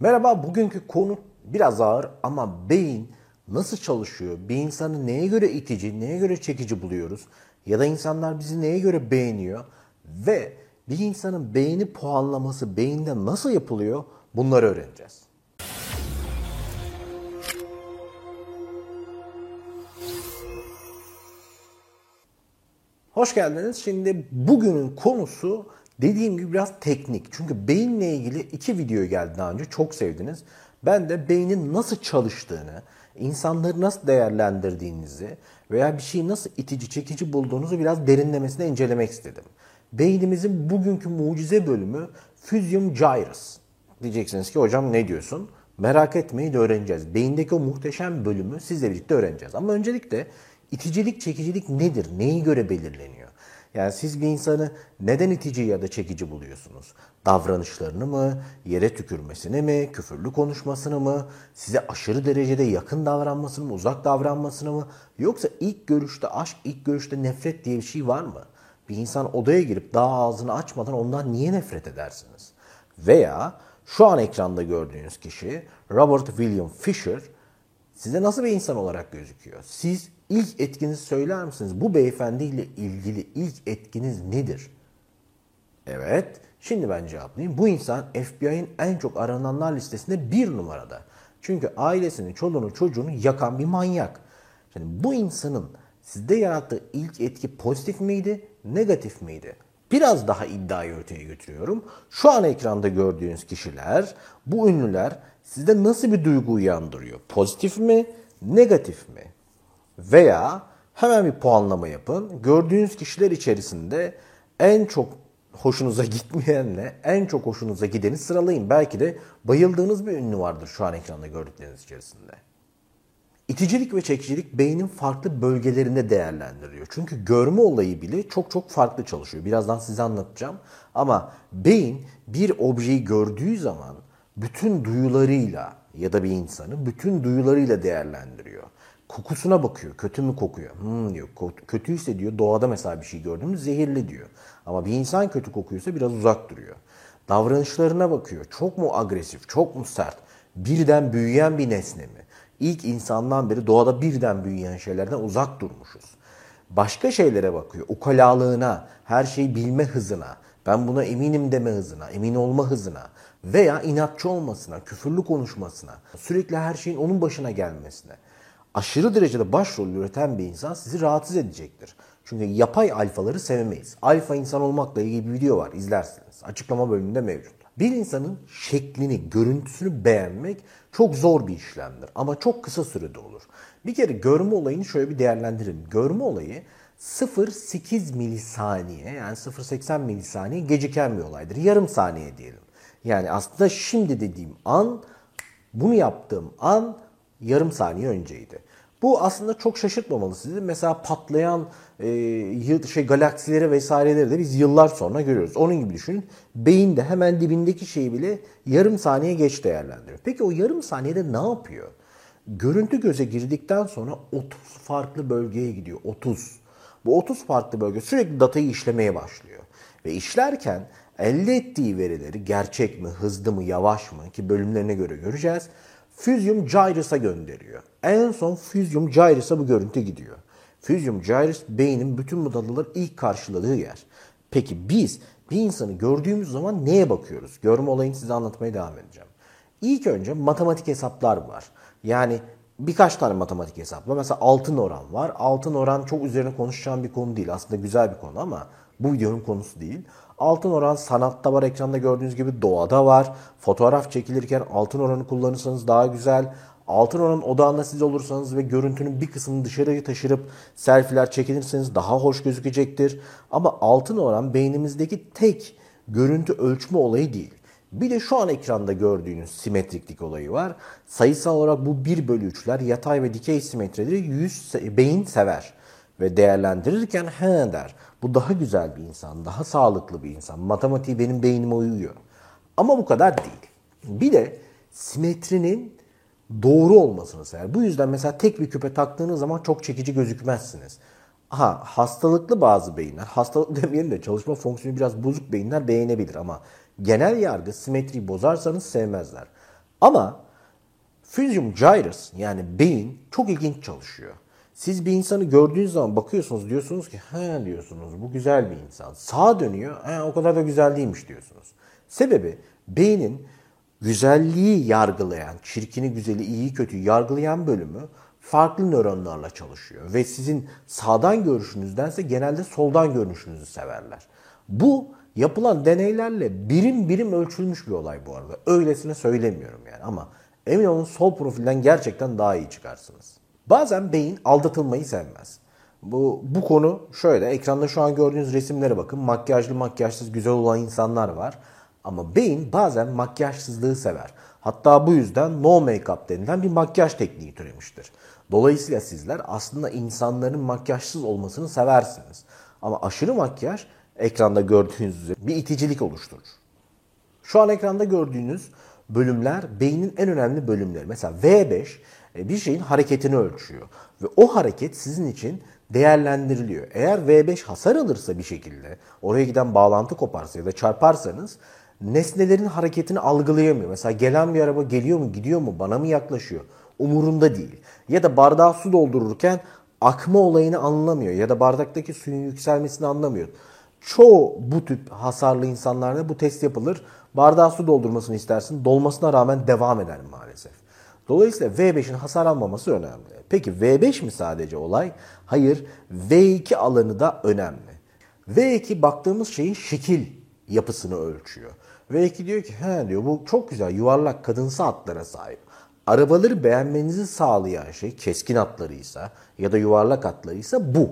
Merhaba, bugünkü konu biraz ağır ama beyin nasıl çalışıyor? Bir insanı neye göre itici, neye göre çekici buluyoruz? Ya da insanlar bizi neye göre beğeniyor? Ve bir insanın beyni puanlaması beyinde nasıl yapılıyor? Bunları öğreneceğiz. Hoş geldiniz. Şimdi bugünün konusu dediğim gibi biraz teknik. Çünkü beyinle ilgili iki video geldi daha önce. Çok sevdiniz. Ben de beynin nasıl çalıştığını, insanları nasıl değerlendirdiğinizi veya bir şeyi nasıl itici, çekici bulduğunuzu biraz derinlemesine incelemek istedim. Beynimizin bugünkü mucize bölümü Physium Gyrus. Diyeceksiniz ki hocam ne diyorsun? Merak etmeyin öğreneceğiz. Beyindeki o muhteşem bölümü sizle birlikte öğreneceğiz. Ama öncelikle iticilik, çekicilik nedir? Neyi göre belirleniyor? Yani siz bir insanı neden itici ya da çekici buluyorsunuz? Davranışlarını mı, yere tükürmesini mi, küfürlü konuşmasını mı, size aşırı derecede yakın davranmasını mı, uzak davranmasını mı? Yoksa ilk görüşte aşk, ilk görüşte nefret diye bir şey var mı? Bir insan odaya girip daha ağzını açmadan ondan niye nefret edersiniz? Veya şu an ekranda gördüğünüz kişi Robert William Fisher size nasıl bir insan olarak gözüküyor? Siz ilk etkinizi söyler misiniz? Bu beyefendiyle ilgili ilk etkiniz nedir? Evet, şimdi ben cevaplayayım. Bu insan FBI'nin en çok arananlar listesinde bir numarada. Çünkü ailesini, çoluğunu, çocuğunu yakan bir manyak. Şimdi bu insanın sizde yarattığı ilk etki pozitif miydi, negatif miydi? Biraz daha iddiayı öteye götürüyorum. Şu an ekranda gördüğünüz kişiler, bu ünlüler sizde nasıl bir duygu uyandırıyor? Pozitif mi, negatif mi? Veya hemen bir puanlama yapın. Gördüğünüz kişiler içerisinde en çok hoşunuza gitmeyenle en çok hoşunuza gideni sıralayın. Belki de bayıldığınız bir ünlü vardır şu an ekranda gördükleriniz içerisinde. İticilik ve çekicilik beynin farklı bölgelerinde değerlendiriliyor. Çünkü görme olayı bile çok çok farklı çalışıyor. Birazdan size anlatacağım. Ama beyin bir objeyi gördüğü zaman bütün duyularıyla ya da bir insanı bütün duyularıyla değerlendiriyor. Kokusuna bakıyor. Kötü mü kokuyor? Hmm diyor. Kötüyse diyor doğada mesela bir şey gördüğümüz zehirli diyor. Ama bir insan kötü kokuyorsa biraz uzak duruyor. Davranışlarına bakıyor. Çok mu agresif, çok mu sert? Birden büyüyen bir nesne mi? İlk insandan beri doğada birden büyüyen şeylerden uzak durmuşuz. Başka şeylere bakıyor. Ukalalığına, her şeyi bilme hızına, ben buna eminim deme hızına, emin olma hızına veya inatçı olmasına, küfürlü konuşmasına, sürekli her şeyin onun başına gelmesine. Aşırı derecede başrol üreten bir insan sizi rahatsız edecektir. Çünkü yapay alfaları sevmeyiz. Alfa insan olmakla ilgili bir video var izlersiniz. Açıklama bölümünde mevcut. Bir insanın şeklini, görüntüsünü beğenmek çok zor bir işlemdir ama çok kısa sürede olur. Bir kere görme olayını şöyle bir değerlendirelim. Görme olayı 0.8 milisaniye yani 0.80 milisaniye geciken bir olaydır. Yarım saniye diyelim. Yani aslında şimdi dediğim an bunu yaptığım an yarım saniye önceydi. Bu aslında çok şaşırtmamalı sizi. Mesela patlayan e, şey galaksileri vesaireleri de biz yıllar sonra görüyoruz. Onun gibi düşünün. Beyin de hemen dibindeki şeyi bile yarım saniye geç değerlendiriyor. Peki o yarım saniyede ne yapıyor? Görüntü göze girdikten sonra 30 farklı bölgeye gidiyor. 30. Bu 30 farklı bölge sürekli datayı işlemeye başlıyor. Ve işlerken elde ettiği verileri gerçek mi, hızlı mı, yavaş mı ki bölümlerine göre göreceğiz. Physium gyrus'a gönderiyor. En son Physium gyrus'a bu görüntü gidiyor. Physium gyrus beynin bütün bu dalgaları ilk karşıladığı yer. Peki biz bir insanı gördüğümüz zaman neye bakıyoruz? Görme olayını size anlatmaya devam edeceğim. İlk önce matematik hesaplar var. Yani birkaç tane matematik hesap var. Mesela altın oran var. Altın oran çok üzerine konuşacağım bir konu değil. Aslında güzel bir konu ama bu videonun konusu değil. Altın oran sanatta var, ekranda gördüğünüz gibi doğada var. Fotoğraf çekilirken altın oranı kullanırsanız daha güzel. Altın oranın odağında siz olursanız ve görüntünün bir kısmını dışarıya taşırıp selfiler çekilirseniz daha hoş gözükecektir. Ama altın oran beynimizdeki tek görüntü ölçme olayı değil. Bir de şu an ekranda gördüğünüz simetriklik olayı var. Sayısal olarak bu 1 bölü 3'ler yatay ve dikey simetrileri yüz beyin sever. Ve değerlendirirken he der. Bu daha güzel bir insan, daha sağlıklı bir insan. Matematiği benim beynime uyuyor. Ama bu kadar değil. Bir de simetrinin doğru olmasını sever. Bu yüzden mesela tek bir küpe taktığınız zaman çok çekici gözükmezsiniz. Aha hastalıklı bazı beyinler, hastalıklı demeyelim de çalışma fonksiyonu biraz bozuk beyinler beğenebilir ama genel yargı simetriyi bozarsanız sevmezler. Ama Physium gyrus yani beyin çok ilginç çalışıyor. Siz bir insanı gördüğünüz zaman bakıyorsunuz diyorsunuz ki he diyorsunuz bu güzel bir insan. Sağa dönüyor he, o kadar da güzel değilmiş diyorsunuz. Sebebi beynin güzelliği yargılayan, çirkini güzeli iyi kötüyü yargılayan bölümü farklı nöronlarla çalışıyor. Ve sizin sağdan görüşünüzdense genelde soldan görünüşünüzü severler. Bu yapılan deneylerle birim birim ölçülmüş bir olay bu arada. Öylesine söylemiyorum yani ama emin olun sol profilden gerçekten daha iyi çıkarsınız. Bazen beyin aldatılmayı sevmez. Bu, bu konu şöyle, ekranda şu an gördüğünüz resimlere bakın. Makyajlı makyajsız güzel olan insanlar var. Ama beyin bazen makyajsızlığı sever. Hatta bu yüzden no make-up denilen bir makyaj tekniği türemiştir. Dolayısıyla sizler aslında insanların makyajsız olmasını seversiniz. Ama aşırı makyaj ekranda gördüğünüz üzere bir iticilik oluşturur. Şu an ekranda gördüğünüz bölümler beynin en önemli bölümleri. Mesela V5 e, bir şeyin hareketini ölçüyor. Ve o hareket sizin için değerlendiriliyor. Eğer V5 hasar alırsa bir şekilde, oraya giden bağlantı koparsa ya da çarparsanız nesnelerin hareketini algılayamıyor. Mesela gelen bir araba geliyor mu, gidiyor mu, bana mı yaklaşıyor? Umurunda değil. Ya da bardağa su doldururken akma olayını anlamıyor ya da bardaktaki suyun yükselmesini anlamıyor. Çoğu bu tip hasarlı insanlarda bu test yapılır. Bardağa su doldurmasını istersin, dolmasına rağmen devam eder maalesef. Dolayısıyla V5'in hasar almaması önemli. Peki V5 mi sadece olay? Hayır, V2 alanı da önemli. V2 baktığımız şeyin şekil yapısını ölçüyor. V2 diyor ki he diyor bu çok güzel yuvarlak kadınsı hatlara sahip. Arabaları beğenmenizi sağlayan şey keskin hatlarıysa ya da yuvarlak hatlarıysa bu.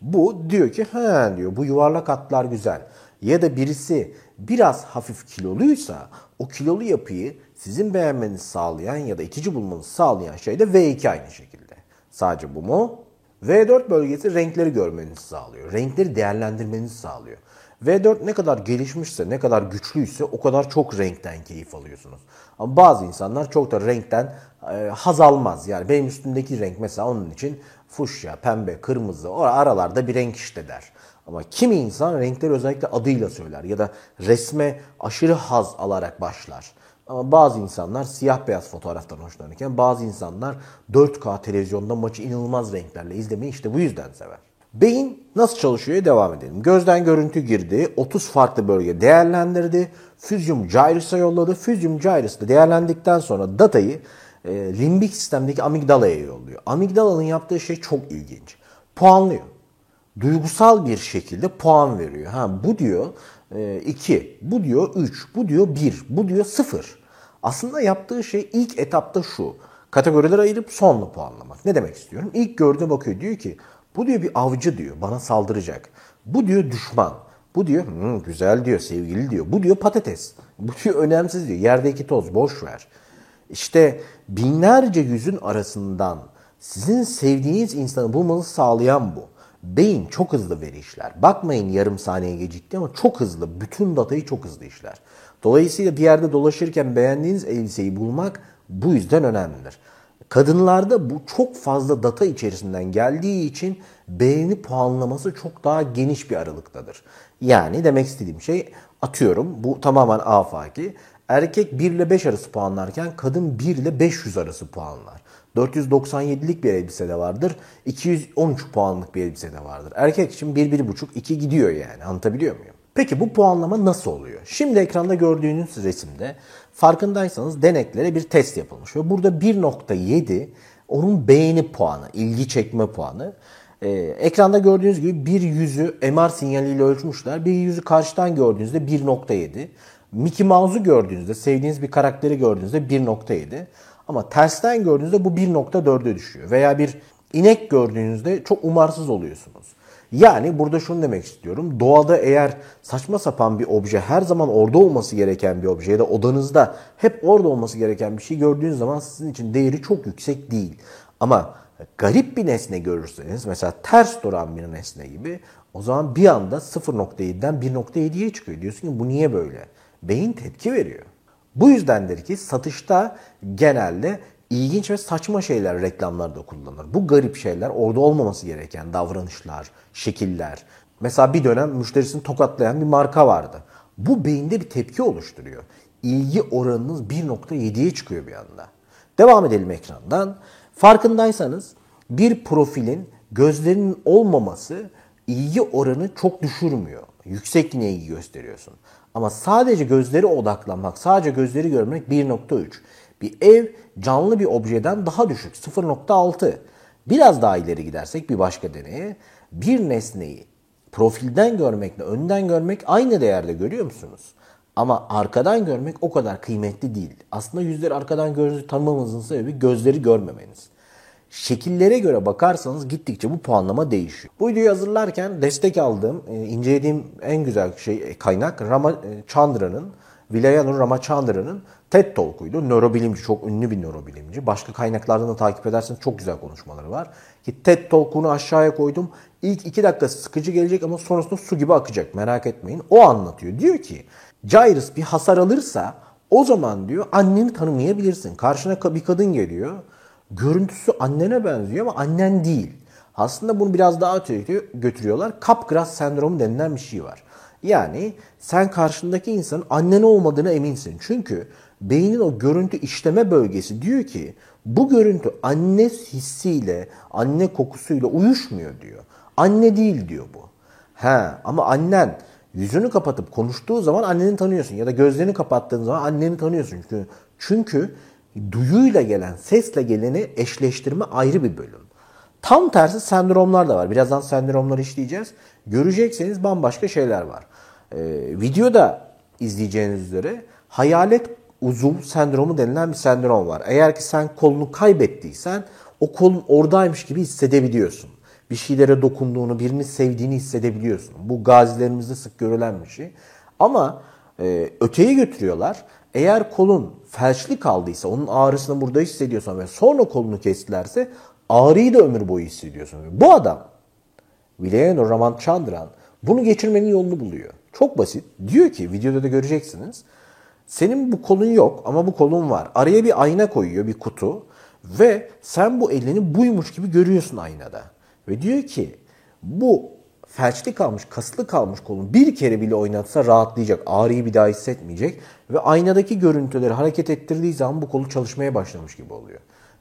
Bu diyor ki he diyor bu yuvarlak hatlar güzel. Ya da birisi biraz hafif kiloluysa o kilolu yapıyı sizin beğenmenizi sağlayan ya da itici bulmanızı sağlayan şey de V2 aynı şekilde. Sadece bu mu? V4 bölgesi renkleri görmenizi sağlıyor. Renkleri değerlendirmenizi sağlıyor. V4 ne kadar gelişmişse, ne kadar güçlüyse o kadar çok renkten keyif alıyorsunuz. Ama bazı insanlar çok da renkten e, haz almaz. Yani benim üstümdeki renk mesela onun için fuşya, pembe, kırmızı o aralarda bir renk işte der. Ama kimi insan renkleri özellikle adıyla söyler ya da resme aşırı haz alarak başlar. Ama bazı insanlar siyah beyaz fotoğraftan hoşlanırken bazı insanlar 4K televizyonda maçı inanılmaz renklerle izlemeyi işte bu yüzden sever. Beyin nasıl çalışıyor devam edelim. Gözden görüntü girdi. 30 farklı bölge değerlendirdi. Physium gyrus'a yolladı. Physium gyrus'ta değerlendikten sonra datayı e, limbik sistemdeki amigdalaya yolluyor. Amigdalanın yaptığı şey çok ilginç. Puanlıyor. Duygusal bir şekilde puan veriyor. Ha bu diyor 2, e, bu diyor 3, bu diyor 1, bu diyor 0. Aslında yaptığı şey ilk etapta şu. Kategoriler ayırıp sonlu puanlamak. Ne demek istiyorum? İlk gördüğüne bakıyor diyor ki bu diyor bir avcı diyor bana saldıracak. Bu diyor düşman. Bu diyor hmm, güzel diyor sevgili diyor. Bu diyor patates. Bu diyor önemsiz diyor. Yerdeki toz boş ver. İşte binlerce yüzün arasından sizin sevdiğiniz insanı bulmanızı sağlayan bu. Beyin çok hızlı veri işler. Bakmayın yarım saniye gecikti ama çok hızlı. Bütün datayı çok hızlı işler. Dolayısıyla bir yerde dolaşırken beğendiğiniz elbiseyi bulmak bu yüzden önemlidir. Kadınlarda bu çok fazla data içerisinden geldiği için beğeni puanlaması çok daha geniş bir aralıktadır. Yani demek istediğim şey atıyorum bu tamamen afaki. Erkek 1 ile 5 arası puanlarken kadın 1 ile 500 arası puanlar. 497'lik bir elbise de vardır. 213 puanlık bir elbise de vardır. Erkek için 1-1,5 2 gidiyor yani. Anlatabiliyor muyum? Peki bu puanlama nasıl oluyor? Şimdi ekranda gördüğünüz resimde farkındaysanız deneklere bir test yapılmış. Ve burada 1.7 onun beğeni puanı, ilgi çekme puanı. Ee, ekranda gördüğünüz gibi bir yüzü MR sinyaliyle ölçmüşler. Bir yüzü karşıdan gördüğünüzde 1.7. Mickey Mouse'u gördüğünüzde, sevdiğiniz bir karakteri gördüğünüzde 1.7. Ama tersten gördüğünüzde bu 1.4'e düşüyor. Veya bir inek gördüğünüzde çok umarsız oluyorsunuz. Yani burada şunu demek istiyorum. Doğada eğer saçma sapan bir obje her zaman orada olması gereken bir obje ya da odanızda hep orada olması gereken bir şey gördüğünüz zaman sizin için değeri çok yüksek değil. Ama garip bir nesne görürseniz mesela ters duran bir nesne gibi o zaman bir anda 0.7'den 1.7'ye çıkıyor. Diyorsun ki bu niye böyle? Beyin tepki veriyor. Bu yüzdendir ki satışta genelde ilginç ve saçma şeyler reklamlarda kullanılır. Bu garip şeyler orada olmaması gereken davranışlar, şekiller. Mesela bir dönem müşterisini tokatlayan bir marka vardı. Bu beyinde bir tepki oluşturuyor. ilgi oranınız 1.7'ye çıkıyor bir anda. Devam edelim ekrandan. Farkındaysanız bir profilin gözlerinin olmaması ilgi oranı çok düşürmüyor. Yüksek yine ilgi gösteriyorsun. Ama sadece gözleri odaklanmak, sadece gözleri görmek 1.3. Bir ev canlı bir objeden daha düşük 0.6. Biraz daha ileri gidersek bir başka deneye bir nesneyi profilden görmekle önden görmek aynı değerde görüyor musunuz? Ama arkadan görmek o kadar kıymetli değil. Aslında yüzleri arkadan gördüğünüzü tanımamızın sebebi gözleri görmemeniz. Şekillere göre bakarsanız gittikçe bu puanlama değişiyor. Bu videoyu hazırlarken destek aldığım, e, incelediğim en güzel şey e, kaynak Rama e, Vilayanur Ramachandra'nın TED Talk'uydu. Nörobilimci, çok ünlü bir nörobilimci. Başka kaynaklardan da takip ederseniz çok güzel konuşmaları var. Ki TED Talk'unu aşağıya koydum. İlk iki dakika sıkıcı gelecek ama sonrasında su gibi akacak. Merak etmeyin. O anlatıyor. Diyor ki Jairus bir hasar alırsa o zaman diyor anneni tanımayabilirsin. Karşına bir kadın geliyor. Görüntüsü annene benziyor ama annen değil. Aslında bunu biraz daha öteye götürüyorlar. Capgras sendromu denilen bir şey var. Yani sen karşındaki insanın annen olmadığına eminsin. Çünkü beynin o görüntü işleme bölgesi diyor ki bu görüntü anne hissiyle, anne kokusuyla uyuşmuyor diyor. Anne değil diyor bu. He ama annen yüzünü kapatıp konuştuğu zaman anneni tanıyorsun ya da gözlerini kapattığın zaman anneni tanıyorsun. Çünkü çünkü duyuyla gelen, sesle geleni eşleştirme ayrı bir bölüm. Tam tersi sendromlar da var. Birazdan sendromları işleyeceğiz. Görecekseniz bambaşka şeyler var. Ee, videoda izleyeceğiniz üzere hayalet uzuv sendromu denilen bir sendrom var. Eğer ki sen kolunu kaybettiysen o kolun oradaymış gibi hissedebiliyorsun. Bir şeylere dokunduğunu, birini sevdiğini hissedebiliyorsun. Bu gazilerimizde sık görülen bir şey. Ama e, öteye götürüyorlar. Eğer kolun felçli kaldıysa, onun ağrısını burada hissediyorsan ve sonra kolunu kestilerse ağrıyı da ömür boyu hissediyorsun. Bu adam, Vilayano Ramachandran bunu geçirmenin yolunu buluyor. Çok basit. Diyor ki, videoda da göreceksiniz. Senin bu kolun yok ama bu kolun var. Araya bir ayna koyuyor, bir kutu. Ve sen bu elini buymuş gibi görüyorsun aynada. Ve diyor ki bu felçli kalmış, kaslı kalmış kolun bir kere bile oynatsa rahatlayacak. Ağrıyı bir daha hissetmeyecek. Ve aynadaki görüntüleri hareket ettirdiği zaman bu kolu çalışmaya başlamış gibi oluyor.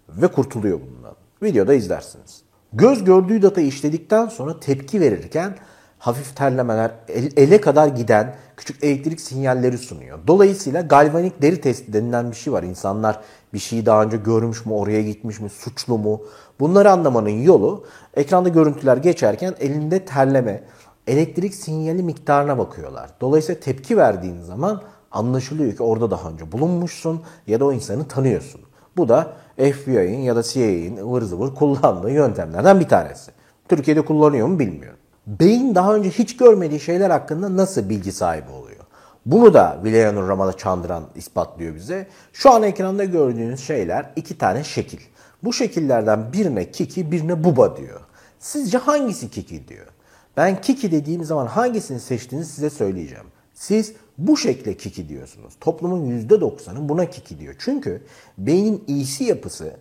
Ve kurtuluyor bundan. Videoda izlersiniz. Göz gördüğü datayı işledikten sonra tepki verirken hafif terlemeler, ele kadar giden küçük elektrik sinyalleri sunuyor. Dolayısıyla galvanik deri testi denilen bir şey var. İnsanlar bir şeyi daha önce görmüş mü, oraya gitmiş mi, suçlu mu? Bunları anlamanın yolu ekranda görüntüler geçerken elinde terleme, elektrik sinyali miktarına bakıyorlar. Dolayısıyla tepki verdiğin zaman anlaşılıyor ki orada daha önce bulunmuşsun ya da o insanı tanıyorsun. Bu da FBI'nin ya da CIA'nin ıvır zıvır kullandığı yöntemlerden bir tanesi. Türkiye'de kullanıyor mu bilmiyorum. Beyin daha önce hiç görmediği şeyler hakkında nasıl bilgi sahibi oluyor? Bunu da Vilayanur Ramada Çandıran ispatlıyor bize. Şu an ekranda gördüğünüz şeyler iki tane şekil. Bu şekillerden birine Kiki, birine Buba diyor. Sizce hangisi Kiki diyor? Ben Kiki dediğim zaman hangisini seçtiğinizi size söyleyeceğim. Siz bu şekle Kiki diyorsunuz. Toplumun %90'ı buna Kiki diyor. Çünkü beynin iyisi yapısı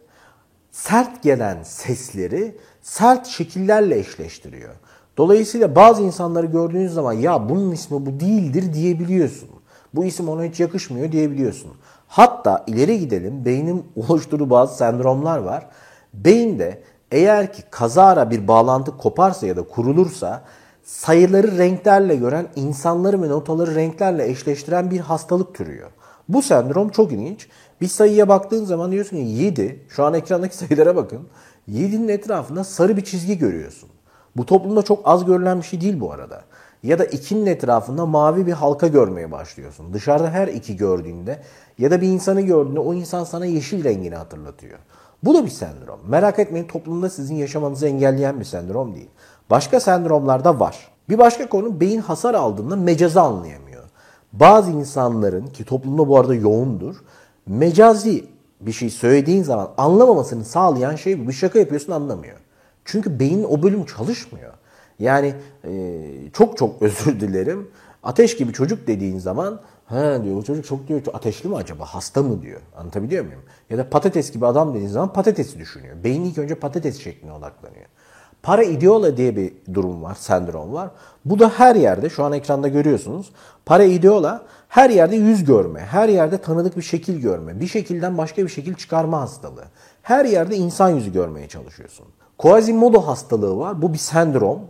sert gelen sesleri sert şekillerle eşleştiriyor. Dolayısıyla bazı insanları gördüğünüz zaman ya bunun ismi bu değildir diyebiliyorsun. Bu isim ona hiç yakışmıyor diyebiliyorsun. Hatta ileri gidelim beynin oluşturduğu bazı sendromlar var. Beyinde eğer ki kazara bir bağlantı koparsa ya da kurulursa sayıları renklerle gören insanları ve notaları renklerle eşleştiren bir hastalık türüyor. Bu sendrom çok ilginç. Bir sayıya baktığın zaman diyorsun ki 7, şu an ekrandaki sayılara bakın. 7'nin etrafında sarı bir çizgi görüyorsun. Bu toplumda çok az görülen bir şey değil bu arada. Ya da ikinin etrafında mavi bir halka görmeye başlıyorsun. Dışarıda her iki gördüğünde ya da bir insanı gördüğünde o insan sana yeşil rengini hatırlatıyor. Bu da bir sendrom. Merak etmeyin toplumda sizin yaşamanızı engelleyen bir sendrom değil. Başka sendromlar da var. Bir başka konu beyin hasar aldığında mecazı anlayamıyor. Bazı insanların ki toplumda bu arada yoğundur. Mecazi bir şey söylediğin zaman anlamamasını sağlayan şey. Bir şaka yapıyorsun anlamıyor. Çünkü beynin o bölüm çalışmıyor. Yani e, çok çok özür dilerim. Ateş gibi çocuk dediğin zaman ha diyor o çocuk çok diyor ateşli mi acaba hasta mı diyor. Anlatabiliyor muyum? Ya da patates gibi adam dediğin zaman patatesi düşünüyor. Beyin ilk önce patates şekline odaklanıyor. Para diye bir durum var, sendrom var. Bu da her yerde, şu an ekranda görüyorsunuz. Para her yerde yüz görme, her yerde tanıdık bir şekil görme, bir şekilden başka bir şekil çıkarma hastalığı. Her yerde insan yüzü görmeye çalışıyorsun. Quasimodo hastalığı var. Bu bir sendrom.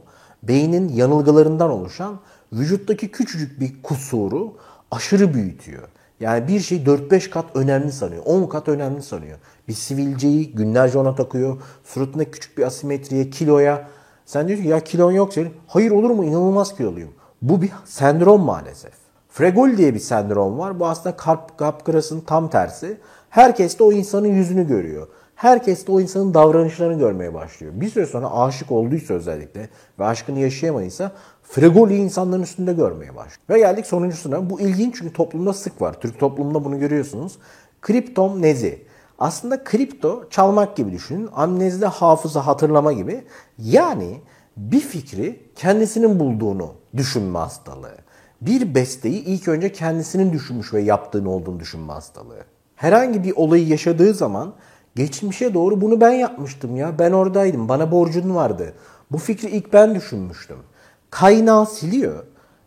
Beynin yanılgılarından oluşan vücuttaki küçücük bir kusuru aşırı büyütüyor. Yani bir şey 4-5 kat önemli sanıyor. 10 kat önemli sanıyor. Bir sivilceyi günlerce ona takıyor. Suratında küçük bir asimetriye, kiloya. Sen diyorsun ya kilon yok senin. Hayır olur mu? İnanılmaz kiloluyum. Bu bir sendrom maalesef. Fregol diye bir sendrom var. Bu aslında kalp kapkırasının tam tersi. Herkes de o insanın yüzünü görüyor. Herkes de o insanın davranışlarını görmeye başlıyor. Bir süre sonra aşık olduysa özellikle ve aşkını yaşayamadıysa Fregoli insanların üstünde görmeye başlıyor. Ve geldik sonuncusuna. Bu ilginç çünkü toplumda sık var. Türk toplumunda bunu görüyorsunuz. Kriptomnezi. Aslında kripto çalmak gibi düşünün. Amnezide hafıza hatırlama gibi. Yani bir fikri kendisinin bulduğunu düşünme hastalığı. Bir besteyi ilk önce kendisinin düşünmüş ve yaptığını olduğunu düşünme hastalığı. Herhangi bir olayı yaşadığı zaman geçmişe doğru bunu ben yapmıştım ya. Ben oradaydım. Bana borcun vardı. Bu fikri ilk ben düşünmüştüm. Kaynağı siliyor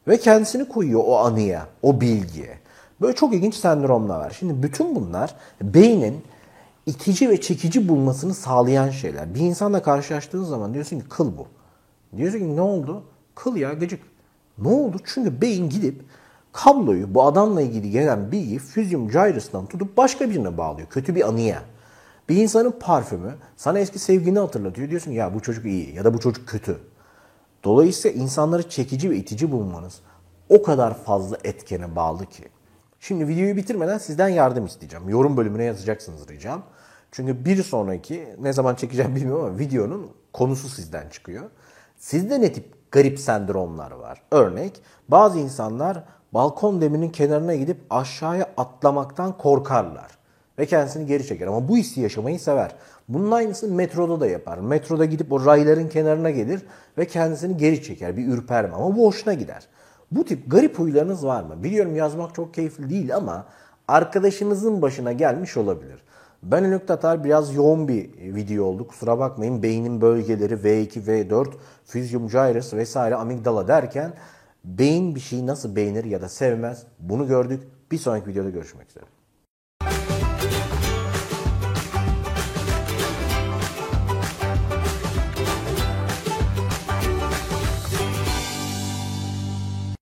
ve kendisini koyuyor o anıya, o bilgiye. Böyle çok ilginç sendromlar var. Şimdi bütün bunlar beynin itici ve çekici bulmasını sağlayan şeyler. Bir insanla karşılaştığın zaman diyorsun ki kıl bu. Diyorsun ki ne oldu? Kıl ya gıcık. Ne oldu? Çünkü beyin gidip kabloyu bu adamla ilgili gelen bilgiyi füzyum gyrus'tan tutup başka birine bağlıyor. Kötü bir anıya. Bir insanın parfümü sana eski sevgini hatırlatıyor. Diyorsun ya bu çocuk iyi ya da bu çocuk kötü. Dolayısıyla insanları çekici ve itici bulmanız o kadar fazla etkene bağlı ki. Şimdi videoyu bitirmeden sizden yardım isteyeceğim. Yorum bölümüne yazacaksınız ricam. Çünkü bir sonraki ne zaman çekeceğim bilmiyorum ama videonun konusu sizden çıkıyor. Sizde ne tip garip sendromlar var? Örnek bazı insanlar balkon deminin kenarına gidip aşağıya atlamaktan korkarlar ve kendisini geri çeker. Ama bu hissi yaşamayı sever. Bunun aynısını metroda da yapar. Metroda gidip o rayların kenarına gelir ve kendisini geri çeker. Bir ürperme ama bu hoşuna gider. Bu tip garip huylarınız var mı? Biliyorum yazmak çok keyifli değil ama arkadaşınızın başına gelmiş olabilir. Ben Ünlük Tatar biraz yoğun bir video oldu. Kusura bakmayın. Beynin bölgeleri V2, V4, füzyum gyrus vesaire amigdala derken beyin bir şeyi nasıl beğenir ya da sevmez bunu gördük. Bir sonraki videoda görüşmek üzere.